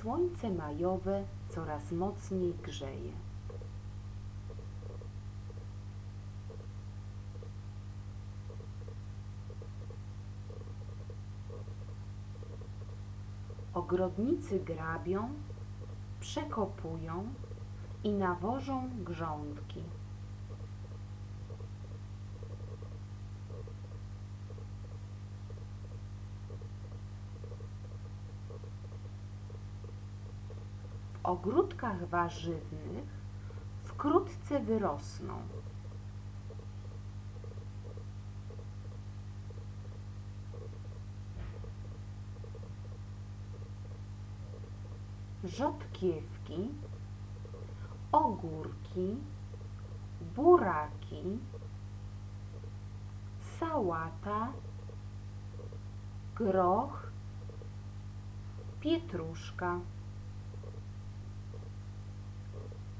Słońce majowe coraz mocniej grzeje. Ogrodnicy grabią, przekopują i nawożą grządki. Ogródkach warzywnych wkrótce wyrosną. Rzodkiewki, ogórki, buraki, sałata, groch, pietruszka.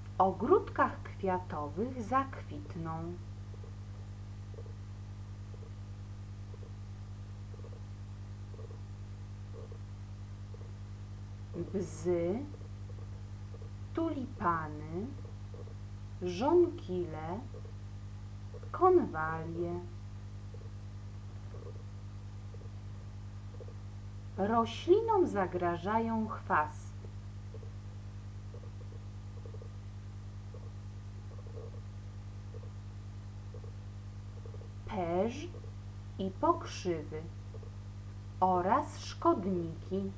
W ogródkach kwiatowych zakwitną. Bzy, tulipany, żonkile, konwalie. Roślinom zagrażają chwasty. Perz i pokrzywy oraz szkodniki.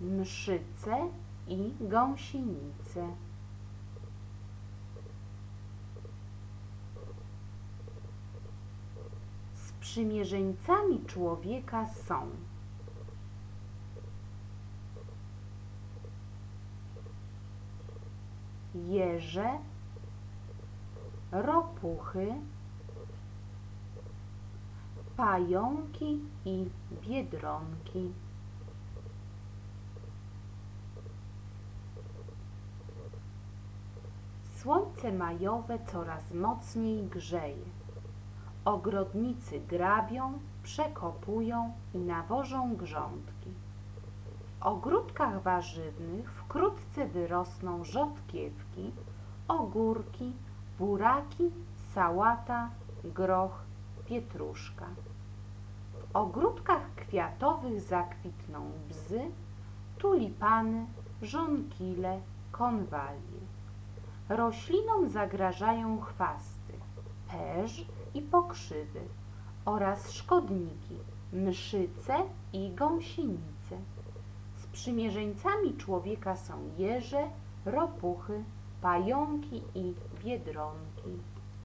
Mszyce i gąsienice. Sprzymierzeńcami człowieka są jeże, ropuchy, pająki i biedronki. Słońce majowe coraz mocniej grzeje. Ogrodnicy grabią, przekopują i nawożą grządki. Ogródkach warzywnych wkrótce wyrosną rzodkiewki, ogórki, buraki, sałata, groch, pietruszka. W ogródkach kwiatowych zakwitną bzy, tulipany, żonkile, konwalie. Roślinom zagrażają chwasty, perz i pokrzywy oraz szkodniki, mszyce i gąsienice. Sprzymierzeńcami człowieka są jeże, ropuchy, pająki i biedronki.